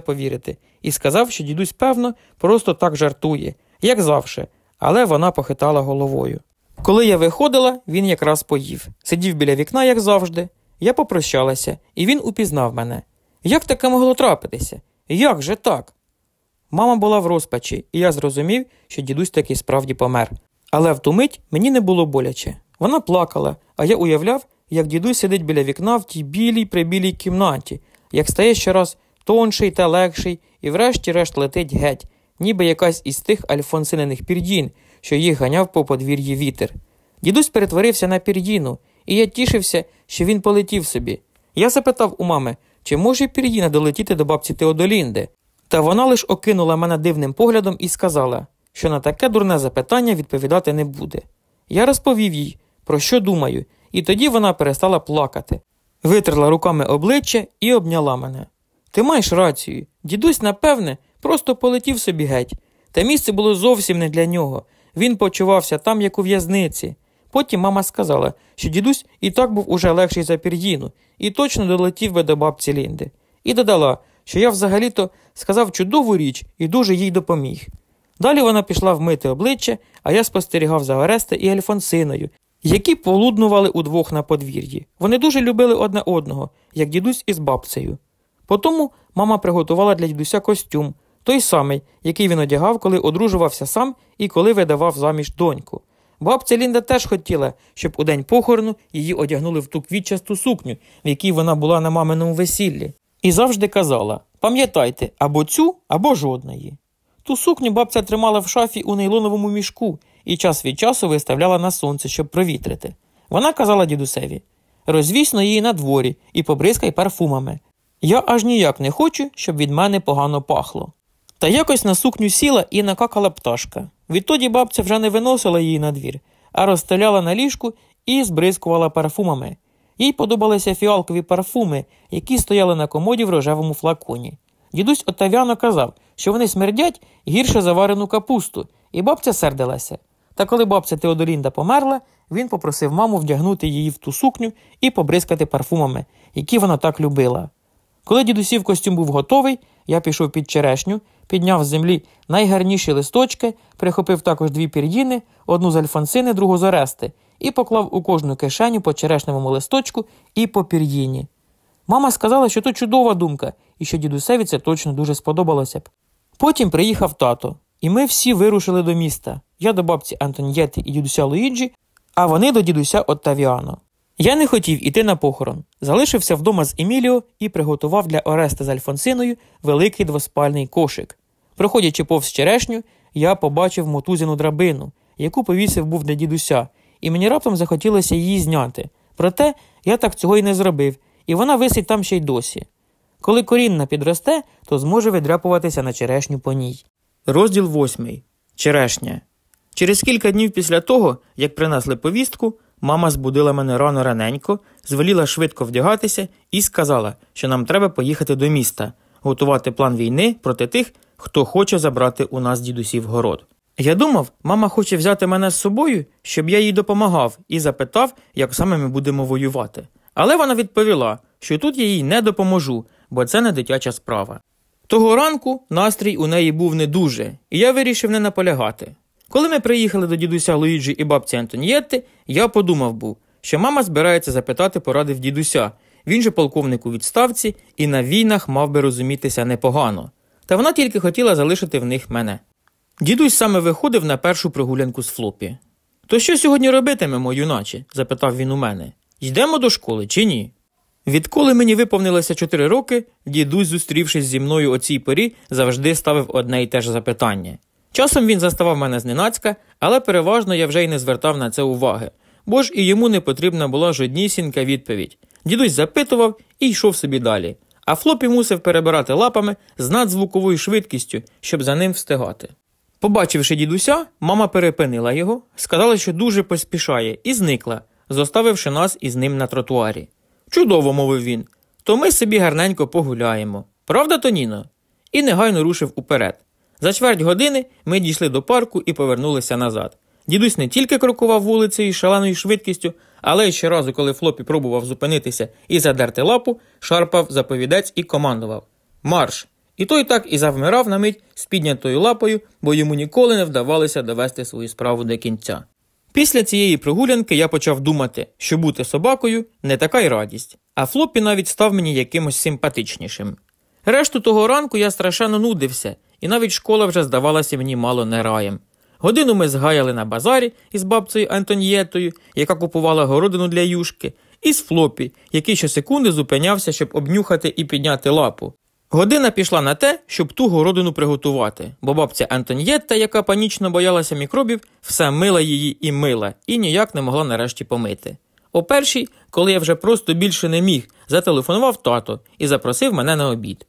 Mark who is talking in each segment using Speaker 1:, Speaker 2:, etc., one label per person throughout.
Speaker 1: повірити, і сказав, що дідусь, певно, просто так жартує, як завше, але вона похитала головою. Коли я виходила, він якраз поїв. Сидів біля вікна, як завжди. Я попрощалася, і він упізнав мене. Як таке могло трапитися? Як же так? Мама була в розпачі, і я зрозумів, що дідусь таки справді помер. Але в ту мить мені не було боляче. Вона плакала, а я уявляв, як дідусь сидить біля вікна в тій білій прибілій кімнаті, як стає щораз тонший та легший, і врешті-решт летить геть, ніби якась із тих альфонсинених пір'їн, що їх ганяв по подвір'ї вітер. Дідусь перетворився на пір'їну, і я тішився, що він полетів собі. Я запитав у мами, чи може пір'їна долетіти до бабці Теодолінди. Та вона лиш окинула мене дивним поглядом і сказала, що на таке дурне запитання відповідати не буде. Я розповів їй, про що думаю, і тоді вона перестала плакати, витерла руками обличчя і обняла мене. Ти маєш рацію. Дідусь, напевне, просто полетів собі геть. Та місце було зовсім не для нього. Він почувався там, як у в'язниці. Потім мама сказала, що дідусь і так був уже легший за пір'їну, і точно долетів би до бабці Лінди. І додала, що я взагалі-то сказав чудову річ і дуже їй допоміг. Далі вона пішла вмити обличчя, а я спостерігав за Ореста і Альфонсиною, які полуднували удвох на подвір'ї. Вони дуже любили одне одного, як дідусь із бабцею. Потому мама приготувала для дідуся костюм, той самий, який він одягав, коли одружувався сам і коли видавав заміж доньку. Бабця Лінда теж хотіла, щоб у день похорону її одягнули в ту квітчасту сукню, в якій вона була на маминому весіллі, і завжди казала пам'ятайте, або цю, або жодної. Ту сукню бабця тримала в шафі у нейлоновому мішку і час від часу виставляла на сонце, щоб провітрити. Вона казала дідусеві розвісно її на дворі і побризкай парфумами. Я аж ніяк не хочу, щоб від мене погано пахло. Та якось на сукню сіла і накакала пташка. Відтоді бабця вже не виносила її на двір, а розстеляла на ліжку і збризкувала парфумами. Їй подобалися фіалкові парфуми, які стояли на комоді в рожевому флаконі. Дідусь Отавяно казав, що вони смердять гірше заварену капусту, і бабця сердилася. Та коли бабця Теодолінда померла, він попросив маму вдягнути її в ту сукню і побризкати парфумами, які вона так любила. Коли дідусів костюм був готовий, я пішов під черешню, підняв з землі найгарніші листочки, прихопив також дві пір'їни, одну з альфонсини, другу з орести, і поклав у кожну кишеню по черешневому листочку і по пір'їні. Мама сказала, що то чудова думка і що дідусеві це точно дуже сподобалося б. Потім приїхав тато, і ми всі вирушили до міста. Я до бабці Антонієти і дідуся Луїджі, а вони до дідуся Оттавіано. Я не хотів іти на похорон, залишився вдома з Еміліо і приготував для Ореста з Альфонсиною великий двоспальний кошик. Проходячи повз черешню, я побачив мотузяну драбину, яку повісив був для дідуся, і мені раптом захотілося її зняти. Проте я так цього й не зробив, і вона висить там ще й досі. Коли корінна підросте, то зможе видряпуватися на черешню по ній. Розділ восьмий. Черешня. Через кілька днів після того, як принесли повістку, мама збудила мене рано раненько, звеліла швидко вдягатися і сказала, що нам треба поїхати до міста, готувати план війни проти тих, хто хоче забрати у нас дідусів город. Я думав, мама хоче взяти мене з собою, щоб я їй допомагав, і запитав, як саме ми будемо воювати. Але вона відповіла, що тут я їй не допоможу, бо це не дитяча справа. Того ранку настрій у неї був не дуже, і я вирішив не наполягати. Коли ми приїхали до дідуся Луїджі і бабці Антонієтти, я подумав був, що мама збирається запитати поради в дідуся. Він же полковник у відставці і на війнах мав би розумітися непогано. Та вона тільки хотіла залишити в них мене. Дідусь саме виходив на першу прогулянку з Флопі. То що сьогодні робитимемо, юначе? запитав він у мене. Йдемо до школи чи ні? Відколи мені виповнилося чотири роки, дідусь, зустрівшись зі мною о цій порі, завжди ставив одне й те ж запитання. Часом він заставав мене зненацька, але переважно я вже й не звертав на це уваги, бо ж і йому не потрібна була жоднісінька відповідь. Дідусь запитував і йшов собі далі, а флопі мусив перебирати лапами з надзвуковою швидкістю, щоб за ним встигати. Побачивши дідуся, мама перепинила його, сказала, що дуже поспішає, і зникла, зоставивши нас із ним на тротуарі. Чудово, мовив він, то ми собі гарненько погуляємо. Правда, Тоніно? І негайно рушив уперед. За чверть години ми дійшли до парку і повернулися назад. Дідусь не тільки крокував вулицею шаленою швидкістю, але й щоразу, коли флопі пробував зупинитися і задерти лапу, шарпав заповідець і командував Марш! І той так і завмирав на мить з піднятою лапою, бо йому ніколи не вдавалося довести свою справу до кінця. Після цієї прогулянки я почав думати, що бути собакою не така й радість, а флопі навіть став мені якимось симпатичнішим. Решту того ранку я страшенно нудився, і навіть школа вже здавалася мені мало не раєм. Годину ми згаяли на базарі із бабцею Антонієтою, яка купувала городину для юшки, і з флопі, який щосекунди зупинявся, щоб обнюхати і підняти лапу. Година пішла на те, щоб ту городину приготувати, бо бабця Антонієтта, яка панічно боялася мікробів, все мила її і мила, і ніяк не могла нарешті помити. О першій, коли я вже просто більше не міг, зателефонував тато і запросив мене на обід.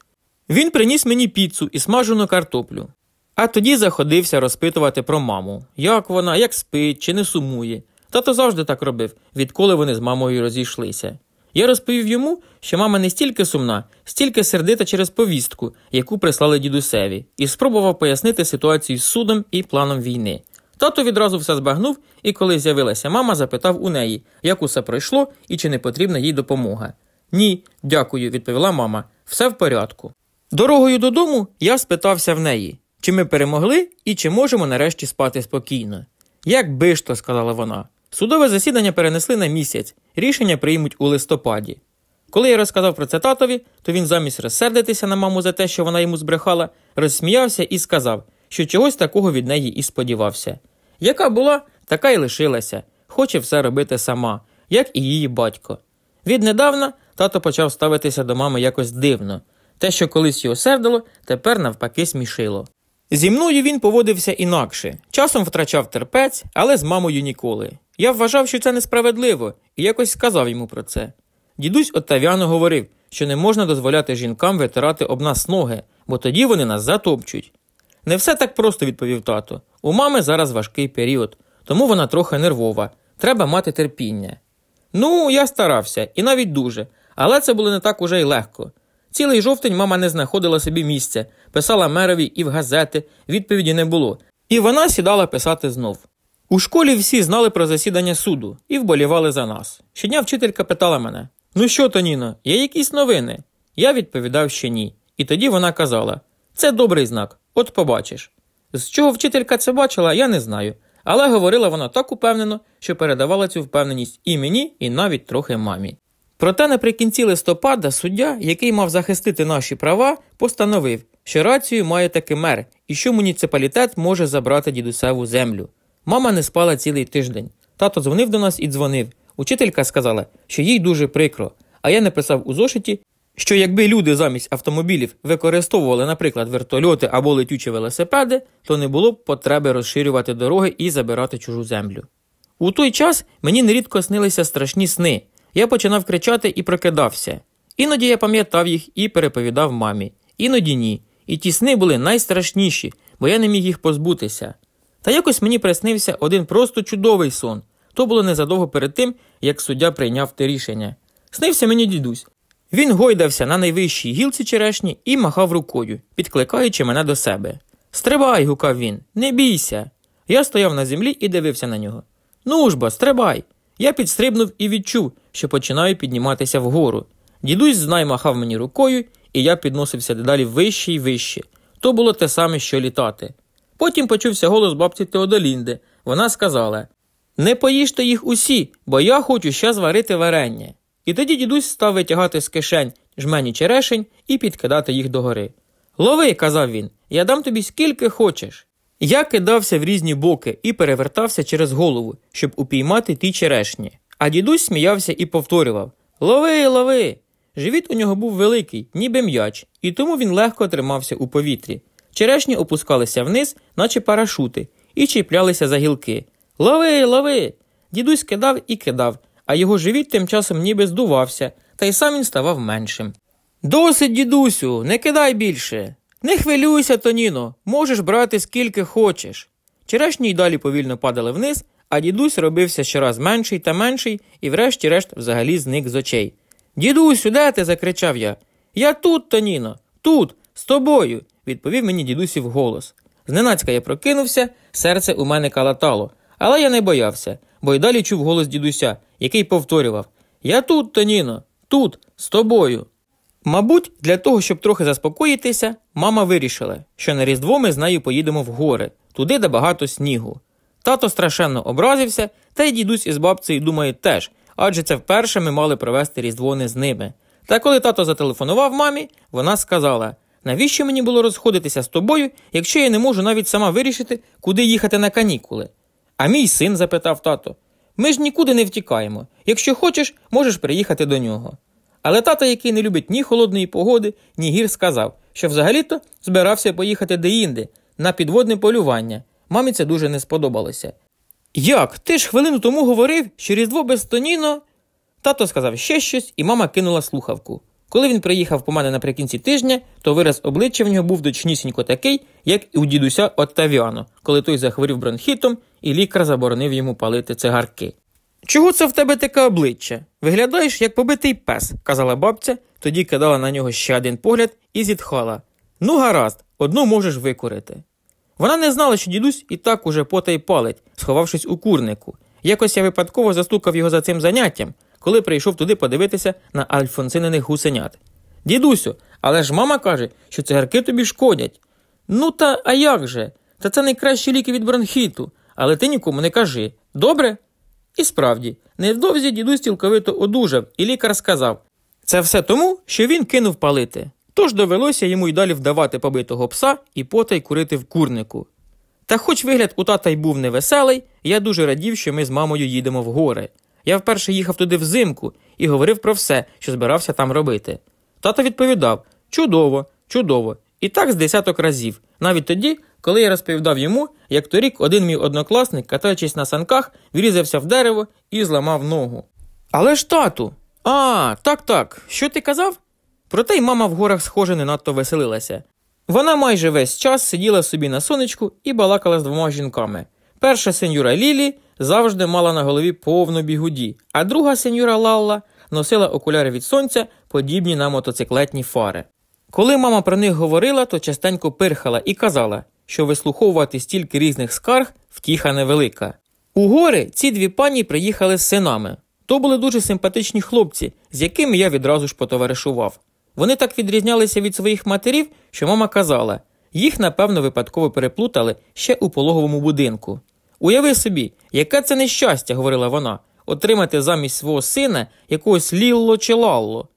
Speaker 1: Він приніс мені піцу і смажену картоплю. А тоді заходився розпитувати про маму, як вона, як спить, чи не сумує. Тато завжди так робив, відколи вони з мамою розійшлися. Я розповів йому, що мама не стільки сумна, стільки сердита через повістку, яку прислали дідусеві, і спробував пояснити ситуацію з судом і планом війни. Тато відразу все збагнув, і коли з'явилася мама, запитав у неї, як усе пройшло і чи не потрібна їй допомога. Ні, дякую, відповіла мама. Все в порядку. Дорогою додому я спитався в неї, чи ми перемогли і чи можемо нарешті спати спокійно. Як би ж то, сказала вона. Судове засідання перенесли на місяць, рішення приймуть у листопаді. Коли я розказав про це татові, то він замість розсердитися на маму за те, що вона йому збрехала, розсміявся і сказав, що чогось такого від неї і сподівався. Яка була, така й лишилася, хоче все робити сама, як і її батько. Віднедавна тато почав ставитися до мами якось дивно. Те, що колись його сердило, тепер навпаки смішило. Зі мною він поводився інакше, часом втрачав терпець, але з мамою ніколи. Я вважав, що це несправедливо, і якось сказав йому про це. Дідусь Оттавіано говорив, що не можна дозволяти жінкам витирати об нас ноги, бо тоді вони нас затопчуть. Не все так просто, відповів тато. У мами зараз важкий період, тому вона трохи нервова. Треба мати терпіння. Ну, я старався, і навіть дуже, але це було не так уже й легко. Цілий жовтень мама не знаходила собі місця, писала мерові і в газети, відповіді не було. І вона сідала писати знов. У школі всі знали про засідання суду і вболівали за нас. Щодня вчителька питала мене: Ну що, Тоніно, є якісь новини? Я відповідав, що ні. І тоді вона казала: Це добрий знак, от побачиш. З чого вчителька це бачила, я не знаю. Але говорила вона так упевнено, що передавала цю впевненість і мені, і навіть трохи мамі. Проте наприкінці листопада суддя, який мав захистити наші права, постановив, що рацію має таки мер і що муніципалітет може забрати дідусеву землю. Мама не спала цілий тиждень. Тато дзвонив до нас і дзвонив. Учителька сказала, що їй дуже прикро, а я написав у зошиті, що якби люди замість автомобілів використовували, наприклад, вертольоти або летючі велосипеди, то не було б потреби розширювати дороги і забирати чужу землю. У той час мені нерідко снилися страшні сни. Я починав кричати і прокидався. Іноді я пам'ятав їх і переповідав мамі, іноді ні. І ті сни були найстрашніші, бо я не міг їх позбутися. Та якось мені приснився один просто чудовий сон. То було незадовго перед тим, як суддя прийняв те рішення. Снився мені дідусь. Він гойдався на найвищій гілці черешні і махав рукою, підкликаючи мене до себе. Стрибай, гукав він, не бійся. Я стояв на землі і дивився на нього. Ну ж бо, стрибай. Я підстрибнув і відчув, що починаю підніматися вгору. Дідусь знай махав мені рукою, і я підносився дедалі вище і вище. То було те саме, що літати. Потім почувся голос бабці Теодолінди. Вона сказала: Не поїжте їх усі, бо я хочу ще зварити варення. І тоді дідусь став витягати з кишень жмені черешень і підкидати їх догори. Лови, казав він, я дам тобі скільки хочеш. Я кидався в різні боки і перевертався через голову, щоб упіймати ті черешні. А дідусь сміявся і повторював Лови, лови. Живіт у нього був великий, ніби м'яч, і тому він легко тримався у повітрі. Черешні опускалися вниз, наче парашути, і чіплялися за гілки. Лови, лови. Дідусь кидав і кидав, а його живіт тим часом ніби здувався, та й сам він ставав меншим. Досить, дідусю, не кидай більше. Не хвилюйся, Тоніно, можеш брати скільки хочеш. Черешні й далі повільно падали вниз, а дідусь робився щораз менший та менший і, врешті-решт, взагалі зник з очей. Дідусю, де ти? закричав я. Я тут, Тоніно, тут, з тобою, відповів мені дідусів голос. Зненацька я прокинувся, серце у мене калатало, але я не боявся, бо й далі чув голос дідуся, який повторював Я тут, Тоніно, тут, з тобою. Мабуть, для того, щоб трохи заспокоїтися, мама вирішила, що на Різдво ми з нею поїдемо в гори, туди, де багато снігу. Тато страшенно образився, та й дідусь із бабцею думають теж, адже це вперше ми мали провести Різдво не з ними. Та коли тато зателефонував мамі, вона сказала: навіщо мені було розходитися з тобою, якщо я не можу навіть сама вирішити, куди їхати на канікули? А мій син запитав тато: ми ж нікуди не втікаємо. Якщо хочеш, можеш приїхати до нього. Але тато, який не любить ні холодної погоди, ні гір, сказав, що взагалі-то збирався поїхати деінде на підводне полювання. Мамі це дуже не сподобалося. Як? Ти ж хвилину тому говорив, що Різдво безстоніно. Тато сказав ще щось, і мама кинула слухавку. Коли він приїхав по мене наприкінці тижня, то вираз обличчя в нього був точнісінько такий, як і у дідуся Оттавіано, коли той захворів бронхітом, і лікар заборонив йому палити цигарки. Чого це в тебе таке обличчя? Виглядаєш, як побитий пес, казала бабця, тоді кидала на нього ще один погляд і зітхала. Ну, гаразд, одну можеш викурити. Вона не знала, що дідусь і так уже потай палить, сховавшись у курнику. Якось я випадково застукав його за цим заняттям, коли прийшов туди подивитися на альфонсининих гусенят. Дідусю, але ж мама каже, що цигарки тобі шкодять. Ну та а як же? Та це найкращі ліки від бронхіту, але ти нікому не кажи. Добре? І справді, невдовзі дідусь цілковито одужав, і лікар сказав це все тому, що він кинув палити. Тож довелося йому й далі вдавати побитого пса і потай курити в курнику. Та хоч вигляд у тата й був невеселий, я дуже радів, що ми з мамою їдемо в гори. Я вперше їхав туди взимку і говорив про все, що збирався там робити. Тато відповідав чудово, чудово, і так з десяток разів, навіть тоді, коли я розповідав йому, як торік один мій однокласник, катаючись на санках, врізався в дерево і зламав ногу. Але ж тату. А, так, так. Що ти казав? Проте й мама в горах, схоже, не надто веселилася. Вона майже весь час сиділа собі на сонечку і балакала з двома жінками. Перша сеньора Лілі завжди мала на голові повну бігуді, а друга сеньора Лалла носила окуляри від сонця, подібні на мотоциклетні фари. Коли мама про них говорила, то частенько пирхала і казала, що вислуховувати стільки різних скарг втіха невелика. У гори ці дві пані приїхали з синами. То були дуже симпатичні хлопці, з якими я відразу ж потоваришував. Вони так відрізнялися від своїх матерів, що мама казала, їх, напевно, випадково переплутали ще у пологовому будинку. Уяви собі, яке це нещастя, говорила вона, отримати замість свого сина якогось лілло чи лалло.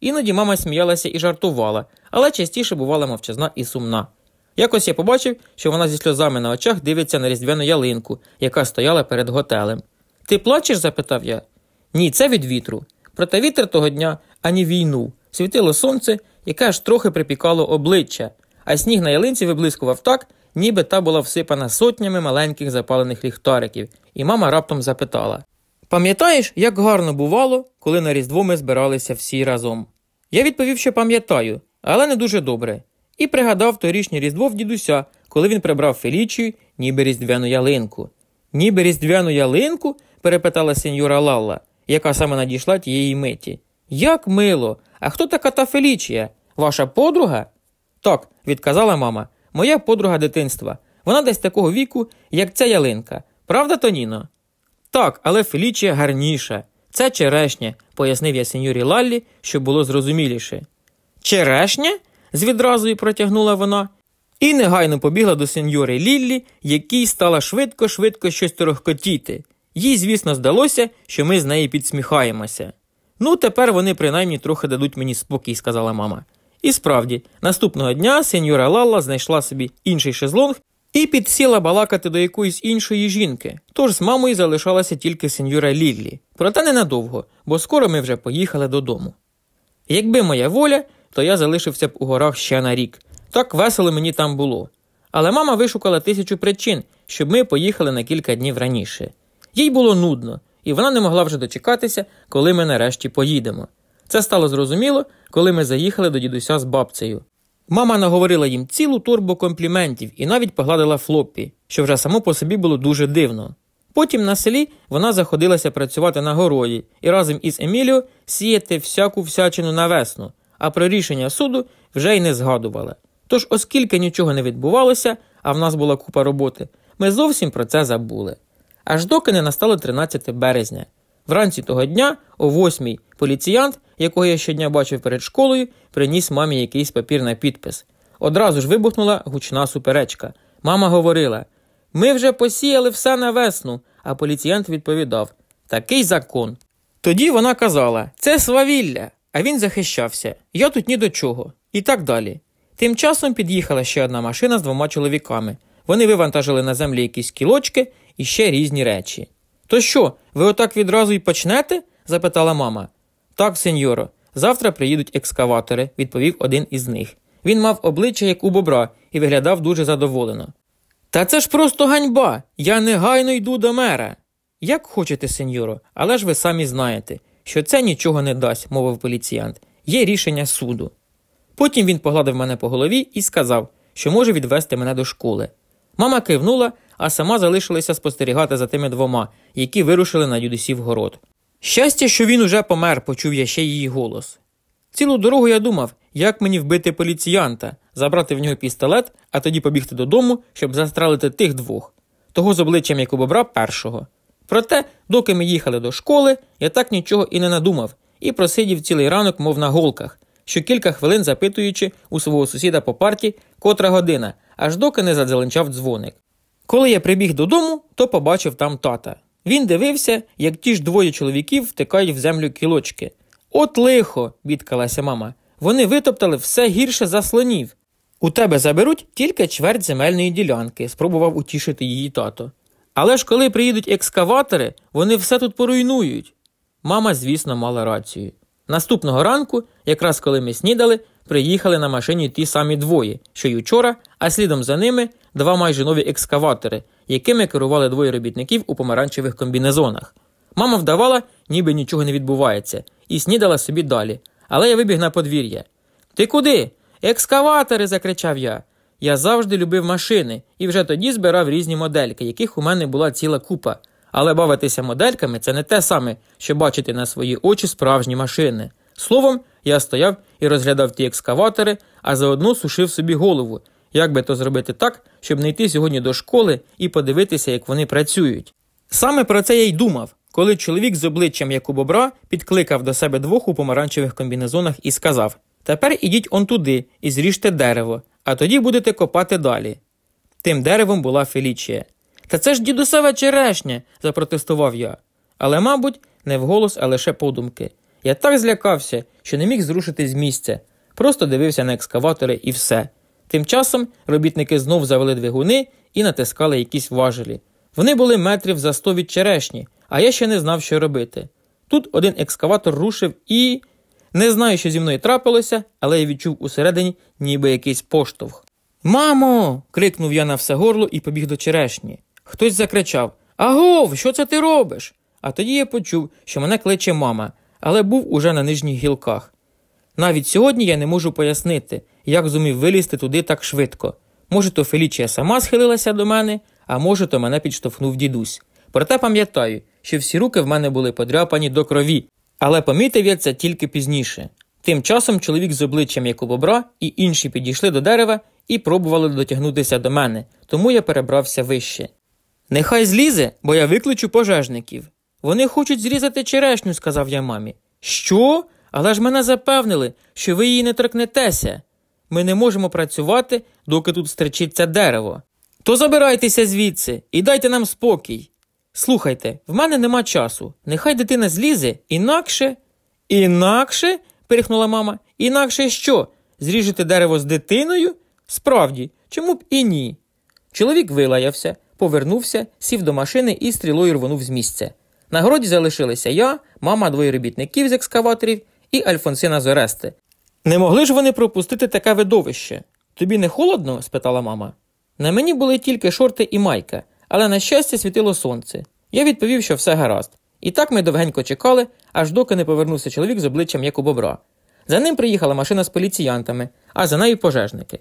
Speaker 1: Іноді мама сміялася і жартувала, але частіше бувала мовчазна і сумна. Якось я побачив, що вона зі сльозами на очах дивиться на різдвяну ялинку, яка стояла перед готелем. Ти плачеш? запитав я. Ні, це від вітру. Проте вітер того дня ані війну. Світило сонце, яке аж трохи припікало обличчя, а сніг на ялинці виблискував так, ніби та була всипана сотнями маленьких запалених ліхтариків, і мама раптом запитала: Пам'ятаєш, як гарно бувало, коли на Різдво ми збиралися всі разом? Я відповів, що пам'ятаю, але не дуже добре, і пригадав торішнє Різдво в дідуся, коли він прибрав Фелічію, ніби різдвяну ялинку. Ніби різдвяну ялинку? перепитала сеньора Лалла, яка саме надійшла тієї миті. Як мило! А хто така та Фелічія? Ваша подруга? Так, відказала мама, моя подруга дитинства. Вона десь такого віку, як ця ялинка. Правда, Тоніно? Так, але Фелічія гарніша. Це черешня, пояснив я сеньорі Лаллі, щоб було зрозуміліше. Черешня? з відразою протягнула вона, і негайно побігла до сеньори Ліллі, якій стала швидко-швидко щось торохкотіти. Їй, звісно, здалося, що ми з нею підсміхаємося. Ну, тепер вони принаймні трохи дадуть мені спокій, сказала мама. І справді, наступного дня сеньора Лалла знайшла собі інший шезлонг і підсіла балакати до якоїсь іншої жінки. Тож з мамою залишалася тільки сеньора Ліллі. Проте ненадовго, бо скоро ми вже поїхали додому. Якби моя воля, то я залишився б у горах ще на рік. Так весело мені там було. Але мама вишукала тисячу причин, щоб ми поїхали на кілька днів раніше. Їй було нудно, і вона не могла вже дочекатися, коли ми нарешті поїдемо. Це стало зрозуміло, коли ми заїхали до дідуся з бабцею. Мама наговорила їм цілу турбу компліментів і навіть погладила флоппі, що вже само по собі було дуже дивно. Потім на селі вона заходилася працювати на городі і разом із Еміліо сіяти всяку всячину на весну, а про рішення суду вже й не згадувала. Тож, оскільки нічого не відбувалося, а в нас була купа роботи, ми зовсім про це забули. Аж доки не настало 13 березня. Вранці того дня, о восьмій, поліціянт, якого я щодня бачив перед школою, приніс мамі якийсь папір на підпис. Одразу ж вибухнула гучна суперечка. Мама говорила: Ми вже посіяли все на весну, а поліціянт відповідав Такий закон. Тоді вона казала це свавілля, а він захищався. Я тут ні до чого. І так далі. Тим часом під'їхала ще одна машина з двома чоловіками. Вони вивантажили на землі якісь кілочки і ще різні речі. То що, ви отак відразу й почнете? запитала мама. Так, сеньоро, завтра приїдуть екскаватори, відповів один із них. Він мав обличчя як у бобра і виглядав дуже задоволено. Та це ж просто ганьба. Я негайно йду до мера. Як хочете, сеньоро, але ж ви самі знаєте, що це нічого не дасть, мовив поліціянт. Є рішення суду. Потім він погладив мене по голові і сказав, що може відвести мене до школи. Мама кивнула, а сама залишилася спостерігати за тими двома, які вирушили на дідусів город. Щастя, що він уже помер, почув я ще її голос. Цілу дорогу я думав, як мені вбити поліціянта, забрати в нього пістолет, а тоді побігти додому, щоб застрелити тих двох, того з обличчям як у бобра першого. Проте, доки ми їхали до школи, я так нічого і не надумав, і просидів цілий ранок, мов на голках, що кілька хвилин запитуючи у свого сусіда по парті, котра година, аж доки не задзеленчав дзвоник. Коли я прибіг додому, то побачив там тата. Він дивився, як ті ж двоє чоловіків втикають в землю кілочки. От лихо, бідкалася мама. Вони витоптали все гірше за слонів. У тебе заберуть тільки чверть земельної ділянки, спробував утішити її тато. Але ж коли приїдуть екскаватори, вони все тут поруйнують. Мама, звісно, мала рацію. Наступного ранку, якраз коли ми снідали, приїхали на машині ті самі двоє, що й учора, а слідом за ними два майже нові екскаватори, якими керували двоє робітників у помаранчевих комбінезонах. Мама вдавала, ніби нічого не відбувається, і снідала собі далі. Але я вибіг на подвір'я. Ти куди? Екскаватори. закричав я. Я завжди любив машини і вже тоді збирав різні модельки, яких у мене була ціла купа. Але бавитися модельками це не те саме, що бачити на свої очі справжні машини. Словом, я стояв і розглядав ті екскаватори, а заодно сушив собі голову, як би то зробити так, щоб не йти сьогодні до школи і подивитися, як вони працюють. Саме про це я й думав, коли чоловік з обличчям як у бобра підкликав до себе двох у помаранчевих комбінезонах і сказав Тепер ідіть он туди і зріжте дерево, а тоді будете копати далі. Тим деревом була Фелічія. Та це ж дідусеве черешня, запротестував я. Але, мабуть, не вголос, а лише подумки. Я так злякався, що не міг зрушити з місця, просто дивився на екскаватори і все. Тим часом робітники знов завели двигуни і натискали якісь важелі. Вони були метрів за сто від черешні, а я ще не знав, що робити. Тут один екскаватор рушив і. Не знаю, що зі мною трапилося, але я відчув усередині ніби якийсь поштовх. Мамо. крикнув я на все горло і побіг до черешні. Хтось закричав Агов, що це ти робиш? А тоді я почув, що мене кличе мама, але був уже на нижніх гілках. Навіть сьогодні я не можу пояснити, як зумів вилізти туди так швидко. Може, то Фелічія сама схилилася до мене, а може, то мене підштовхнув дідусь. Проте пам'ятаю, що всі руки в мене були подряпані до крові, але помітив я це тільки пізніше. Тим часом чоловік з обличчям як у бобра і інші підійшли до дерева і пробували дотягнутися до мене, тому я перебрався вище. Нехай злізе, бо я викличу пожежників. Вони хочуть зрізати черешню, сказав я мамі. Що? Але ж мене запевнили, що ви її не торкнетеся. Ми не можемо працювати, доки тут стричиться дерево. То забирайтеся звідси і дайте нам спокій. Слухайте, в мене нема часу. Нехай дитина злізе, інакше. Інакше? перехнула мама. Інакше що? Зріжете дерево з дитиною? Справді, чому б і ні? Чоловік вилаявся, повернувся, сів до машини і стрілою рвонув з місця. На городі залишилися я, мама двоє робітників з екскаваторів і Альфонсина з Орести. Не могли ж вони пропустити таке видовище? Тобі не холодно? спитала мама. На мені були тільки шорти і майка, але, на щастя, світило сонце. Я відповів, що все гаразд. І так ми довгенько чекали, аж доки не повернувся чоловік з обличчям як у бобра. За ним приїхала машина з поліціянтами, а за нею пожежники.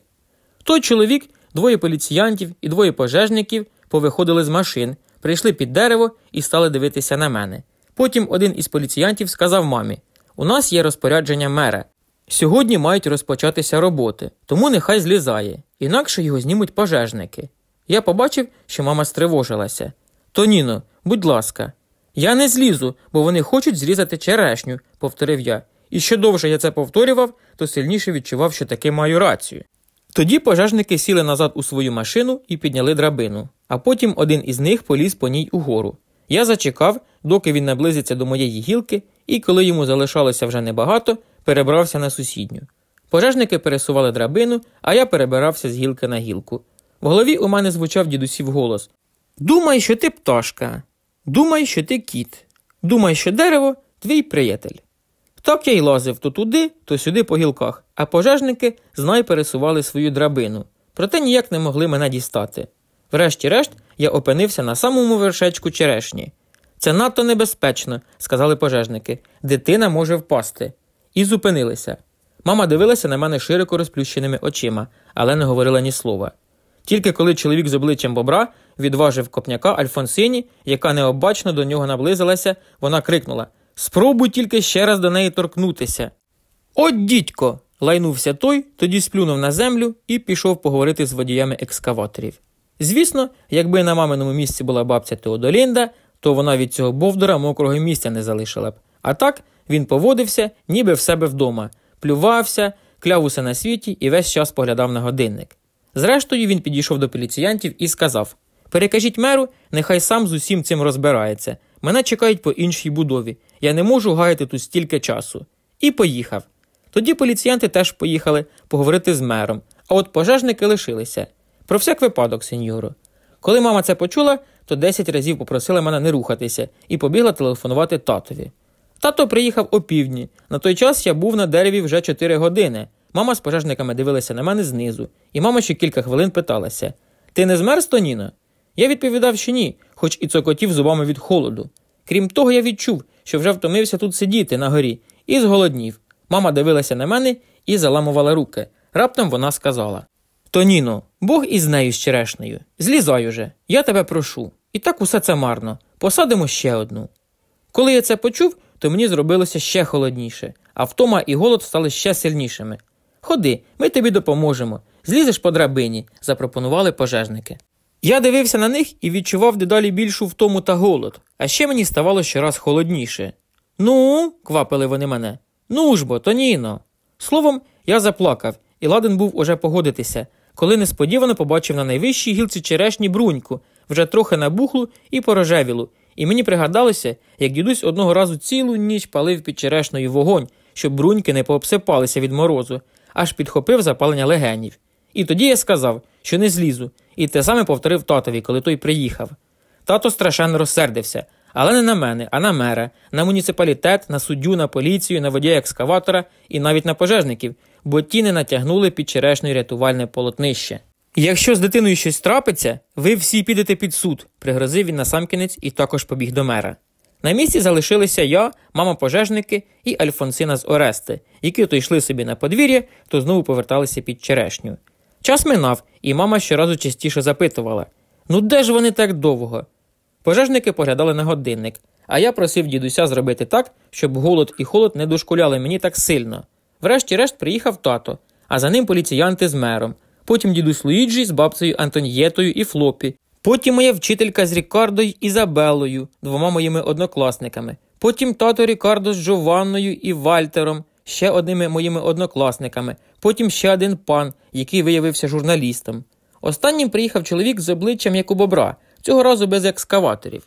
Speaker 1: Той чоловік, двоє поліціянтів і двоє пожежників повиходили з машин, прийшли під дерево і стали дивитися на мене. Потім один із поліціянтів сказав мамі: У нас є розпорядження мера. Сьогодні мають розпочатися роботи, тому нехай злізає, інакше його знімуть пожежники. Я побачив, що мама стривожилася. Тоніно, будь ласка, я не злізу, бо вони хочуть зрізати черешню, повторив я. І що довше я це повторював, то сильніше відчував, що таки маю рацію. Тоді пожежники сіли назад у свою машину і підняли драбину, а потім один із них поліз по ній угору. Я зачекав, доки він наблизиться до моєї гілки, і коли йому залишалося вже небагато, перебрався на сусідню. Пожежники пересували драбину, а я перебирався з гілки на гілку. В голові у мене звучав дідусів голос: Думай, що ти пташка, думай, що ти кіт, думай, що дерево твій приятель. Так я й лазив то туди, то сюди по гілках, а пожежники знай пересували свою драбину, проте ніяк не могли мене дістати. Врешті-решт, я опинився на самому вершечку черешні. Це надто небезпечно, сказали пожежники. Дитина може впасти. І зупинилися. Мама дивилася на мене широко розплющеними очима, але не говорила ні слова. Тільки коли чоловік з обличчям бобра відважив копняка Альфонсині, яка необачно до нього наблизилася, вона крикнула Спробуй тільки ще раз до неї торкнутися. От дідько. лайнувся той, тоді сплюнув на землю і пішов поговорити з водіями екскаваторів. Звісно, якби на маминому місці була бабця Теодолінда, то вона від цього бовдора мокрого місця не залишила б. А так він поводився, ніби в себе вдома, плювався, кляв усе на світі і весь час поглядав на годинник. Зрештою, він підійшов до поліціянтів і сказав: Перекажіть меру, нехай сам з усім цим розбирається. Мене чекають по іншій будові. Я не можу гаяти тут стільки часу. І поїхав. Тоді поліціянти теж поїхали поговорити з мером, а от пожежники лишилися. Про всяк випадок, сеньоро. Коли мама це почула, то 10 разів попросила мене не рухатися і побігла телефонувати татові. Тато приїхав опівдні. На той час я був на дереві вже 4 години. Мама з пожежниками дивилася на мене знизу, і мама ще кілька хвилин питалася: Ти не змерз, Тоніно? Я відповідав, що ні, хоч і цокотів зубами від холоду. Крім того, я відчув, що вже втомився тут сидіти на горі, і зголоднів. Мама дивилася на мене і заламувала руки. Раптом вона сказала: Тоніно, Бог із нею з черешнею. Злізай уже, я тебе прошу. І так усе це марно. Посадимо ще одну. Коли я це почув, то мені зробилося ще холодніше, а втома і голод стали ще сильнішими. Ходи, ми тобі допоможемо. Злізеш по драбині, запропонували пожежники. Я дивився на них і відчував дедалі більшу втому та голод, а ще мені ставало щораз холодніше. Ну, квапили вони мене. Ну ж бо, Тоніно. Словом, я заплакав, і ладен був уже погодитися, коли несподівано побачив на найвищій гілці черешні бруньку, вже трохи набухлу і порожевілу, і мені пригадалося, як дідусь одного разу цілу ніч палив під черешною вогонь, щоб бруньки не пообсипалися від морозу, аж підхопив запалення легенів. І тоді я сказав, що не злізу, і те саме повторив татові, коли той приїхав. Тато страшенно розсердився, але не на мене, а на мера, на муніципалітет, на суддю, на поліцію, на водія екскаватора і навіть на пожежників, бо ті не натягнули під черешною рятувальне полотнище. Якщо з дитиною щось трапиться, ви всі підете під суд, пригрозив він насамкінець і також побіг до мера. На місці залишилися я, мама пожежники і Альфонсина з Орести, які то йшли собі на подвір'я, то знову поверталися під черешню. Час минав, і мама щоразу частіше запитувала Ну де ж вони так довго? Пожежники поглядали на годинник, а я просив дідуся зробити так, щоб голод і холод не дошкуляли мені так сильно. Врешті-решт приїхав тато, а за ним поліціянти з мером, потім дідусь Луїджі з бабцею Антонієтою і Флопі, потім моя вчителька з Рікардою і Ізабеллою, двома моїми однокласниками, потім тато Рікардо з Джованною і Вальтером, ще одними моїми однокласниками, потім ще один пан, який виявився журналістом. Останнім приїхав чоловік з обличчям як у бобра, цього разу без екскаваторів.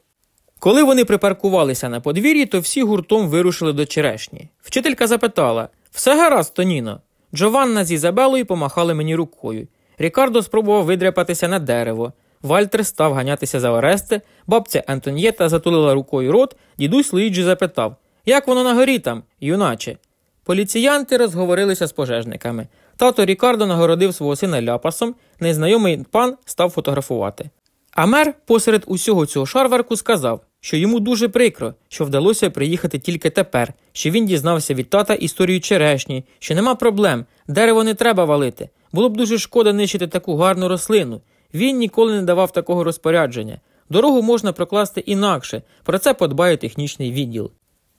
Speaker 1: Коли вони припаркувалися на подвір'ї, то всі гуртом вирушили до черешні. Вчителька запитала все гаразд, Тоніно. Джованна з Ізабелою помахали мені рукою. Рікардо спробував видряпатися на дерево. Вальтер став ганятися за Оресте, бабця Антонієта затулила рукою рот, дідусь Луїджі запитав Як воно на горі там, юначе? Поліціянти розговорилися з пожежниками. Тато Рікардо нагородив свого сина ляпасом, незнайомий пан став фотографувати. А мер посеред усього цього шарварку сказав, що йому дуже прикро, що вдалося приїхати тільки тепер, що він дізнався від тата історію черешні, що нема проблем, дерево не треба валити. Було б дуже шкода нищити таку гарну рослину. Він ніколи не давав такого розпорядження. Дорогу можна прокласти інакше, про це подбає технічний відділ.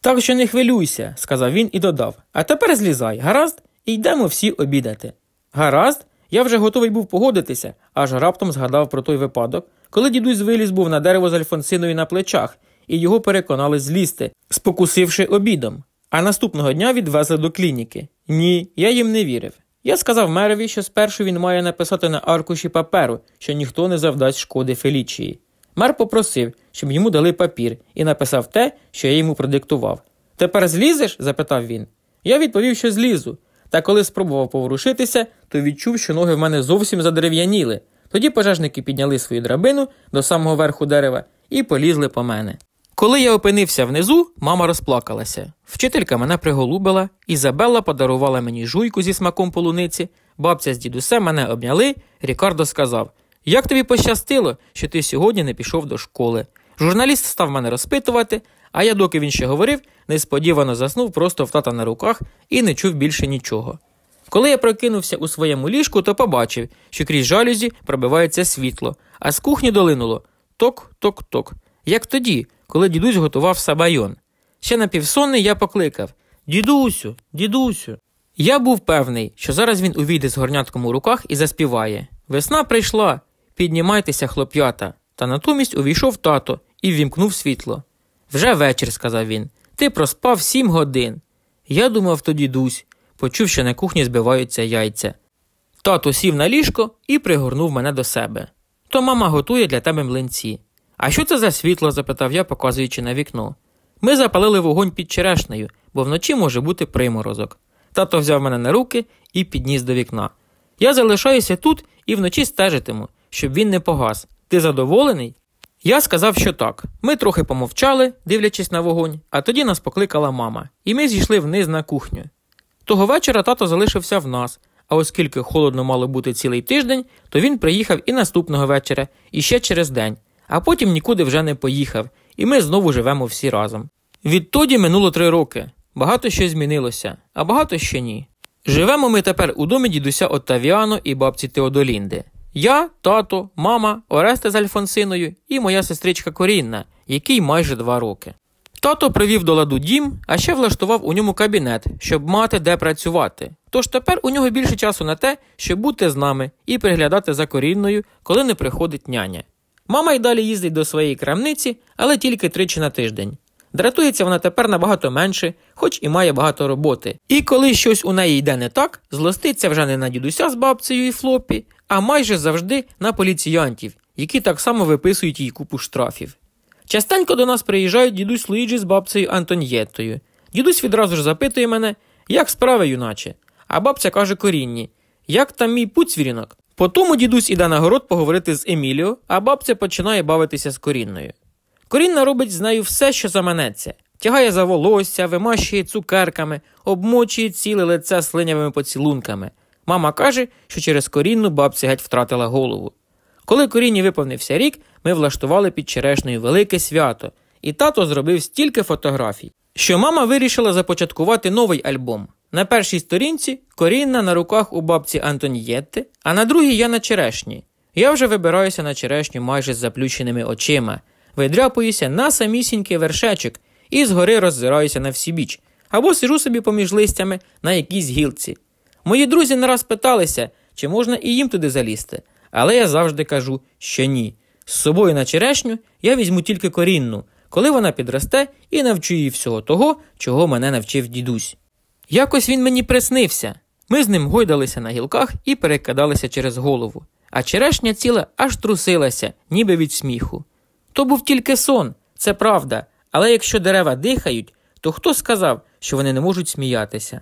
Speaker 1: Так що не хвилюйся, сказав він і додав. А тепер злізай, гаразд, і йдемо всі обідати. Гаразд, я вже готовий був погодитися, аж раптом згадав про той випадок, коли дідусь виліз був на дерево з Альфонсиною на плечах, і його переконали злізти, спокусивши обідом. А наступного дня відвезли до клініки. Ні, я їм не вірив. Я сказав мерові, що спершу він має написати на аркуші паперу, що ніхто не завдасть шкоди Фелічії. Мер попросив, щоб йому дали папір, і написав те, що я йому продиктував. Тепер злізеш? запитав він. Я відповів, що злізу. Та коли спробував поворушитися, то відчув, що ноги в мене зовсім задерев'яніли. Тоді пожежники підняли свою драбину до самого верху дерева і полізли по мене. Коли я опинився внизу, мама розплакалася. Вчителька мене приголубила, Ізабелла подарувала мені жуйку зі смаком полуниці, бабця з дідусем мене обняли. Рікардо сказав: Як тобі пощастило, що ти сьогодні не пішов до школи? Журналіст став мене розпитувати, а я, доки він ще говорив, несподівано заснув просто в тата на руках і не чув більше нічого. Коли я прокинувся у своєму ліжку, то побачив, що крізь жалюзі пробивається світло, а з кухні долинуло ток-ток-ток, як тоді, коли дідусь готував сабайон. Ще напівсонний я покликав Дідусю, дідусю. Я був певний, що зараз він увійде з горнятком у руках і заспіває Весна прийшла, піднімайтеся, хлоп'ята. Та натомість увійшов тато і ввімкнув світло. Вже вечір, сказав він. Ти проспав сім годин. Я думав то дідусь, почув, що на кухні збиваються яйця. Тато сів на ліжко і пригорнув мене до себе. То мама готує для тебе млинці. А що це за світло? запитав я, показуючи на вікно. Ми запалили вогонь під черешнею, бо вночі може бути приморозок. Тато взяв мене на руки і підніс до вікна. Я залишаюся тут і вночі стежитиму, щоб він не погас. Ти задоволений? Я сказав, що так. Ми трохи помовчали, дивлячись на вогонь, а тоді нас покликала мама, і ми зійшли вниз на кухню. Того вечора тато залишився в нас, а оскільки холодно мало бути цілий тиждень, то він приїхав і наступного вечора, і ще через день, а потім нікуди вже не поїхав, і ми знову живемо всі разом. Відтоді минуло три роки. Багато що змінилося, а багато ще ні. Живемо ми тепер у домі дідуся Оттавіано і бабці Теодолінди. Я, тато, мама, Оресте з Альфонсиною і моя сестричка Корінна, який майже два роки. Тато привів до ладу дім, а ще влаштував у ньому кабінет, щоб мати де працювати. Тож тепер у нього більше часу на те, щоб бути з нами і приглядати за корінною, коли не приходить няня. Мама й далі їздить до своєї крамниці, але тільки тричі на тиждень. Дратується вона тепер набагато менше, хоч і має багато роботи. І коли щось у неї йде не так, злоститься вже не на дідуся з бабцею і Флопі, а майже завжди на поліціянтів, які так само виписують їй купу штрафів. Частенько до нас приїжджають дідусь Луїджі з бабцею Антонієттою. Дідусь відразу ж запитує мене, як справи, юначе, а бабця каже корінні, як там мій пуцвірінок. Потому дідусь іде на город поговорити з Еміліо, а бабця починає бавитися з корінною. Корінна робить з нею все, що заманеться. Тягає за волосся, вимащує цукерками, обмочує ціле лице слинявими поцілунками. Мама каже, що через корінну бабця геть втратила голову. Коли корінні виповнився рік, ми влаштували під черешнею велике свято, і тато зробив стільки фотографій, що мама вирішила започаткувати новий альбом. На першій сторінці корінна на руках у бабці Антонієтти, а на другій я на черешні. Я вже вибираюся на черешню майже з заплющеними очима, видряпуюся на самісінький вершечок і згори роззираюся на всі біч, або сижу собі поміж листями на якійсь гілці. Мої друзі не раз питалися, чи можна і їм туди залізти, але я завжди кажу, що ні. З собою на черешню я візьму тільки корінну, коли вона підросте і навчу її всього того, чого мене навчив дідусь. Якось він мені приснився. Ми з ним гойдалися на гілках і перекидалися через голову, а черешня ціла аж трусилася, ніби від сміху. То був тільки сон, це правда, але якщо дерева дихають, то хто сказав, що вони не можуть сміятися?